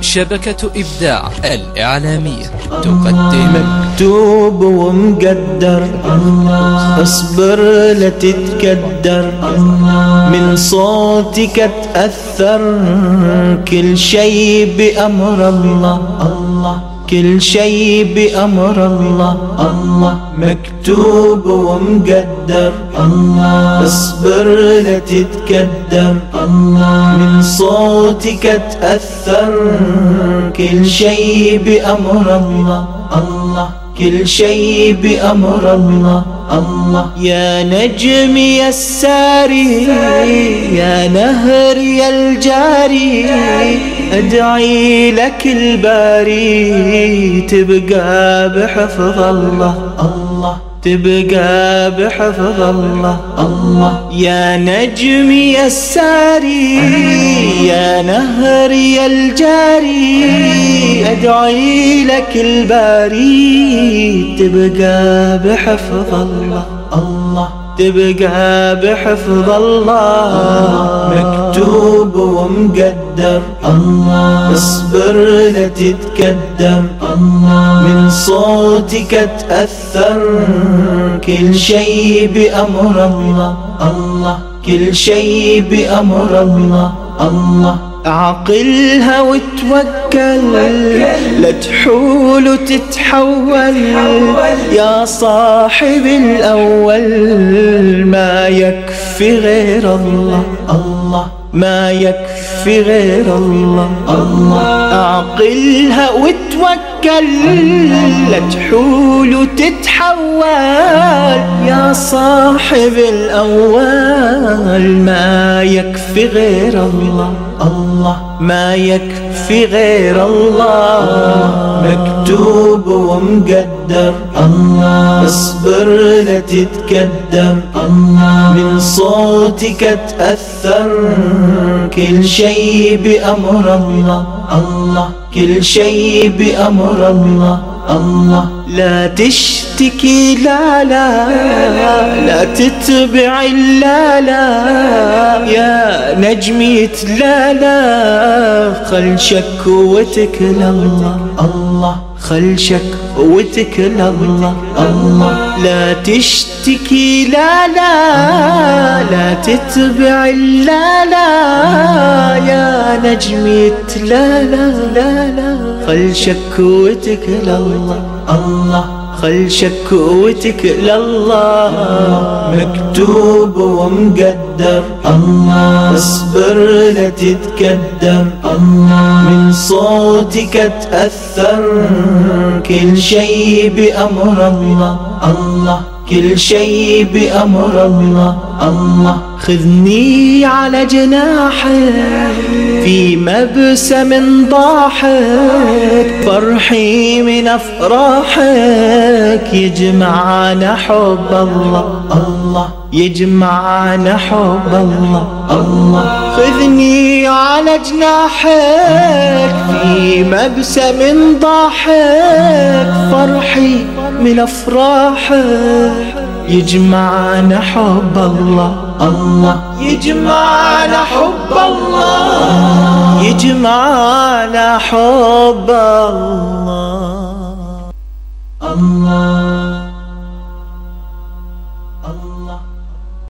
شبكة إبداع الإعلامية تقدم. مكتوب ومقدر اصبر لا تتكدر. من صوتك تأثر كل شي بأمر الله. كل شي بأمر الله. الله مكتوب ومقدر. الله اصبر لا تتكدر الله من صوتك تأثر. كل شي بأمر الله. الله كل شي بأمر الله. الله يا نجم يا الساري يا نهر يا الجاري أدعي لك الباري تبقى بحفظ الله. الله. تبقى بحفظ الله. الله. يا نجم يا الساري يا نهر يا الجاري أدعي لك الباري تبقى بحفظ الله. الله. تبقى بحفظ الله. مكتوب ومقدر الله. اصبر لا تتكدر الله. من صوتك تأثر. كل شي بأمر الله. الله. كل شي بأمر الله. الله. عقلها وتوكل لا تحول وتتحول. يا صاحب الأول ما يكفي غير الله. الله. ما يكفي غير الله. الله. أعقلها وتوكل لا تحول وتتحول. يا صاحب الأول ما يكفي غير الله. الله ما يكفي غير الله. مكتوب ومقدر الله. اصبر لا تتكدر الله. من صوتك تأثر كل شي بأمر الله. الله. كل شي بأمر الله. الله. لا تشتكي لا لا. لا تتبع لا لا. يا نجمي لا لا خل شكوتك لله. الله. خل شكوتك لله. الله. لا تشتكي لا لا لا تتبع لا لا. يا نجمي لا لا لا لا. خل شكوتك لله. الله. خل شكوتك لله. مكتوب ومقدر. الله. اصبر لا تتكدر. الله. من صوتك تأثر. كل شي بأمر الله. الله. كل شي بأمر الله. الله. خذني على جناحك. في مبسم ضاحك فرحي من أفراحك. يجمعنا حب الله الله. يجمعنا حب الله الله. خذني على جناحك. في مبسم ضاحك فرحي من أفراحك. يجمعنا حب الله. الله. يجمعنا حب الله. يجمعنا حب الله. الله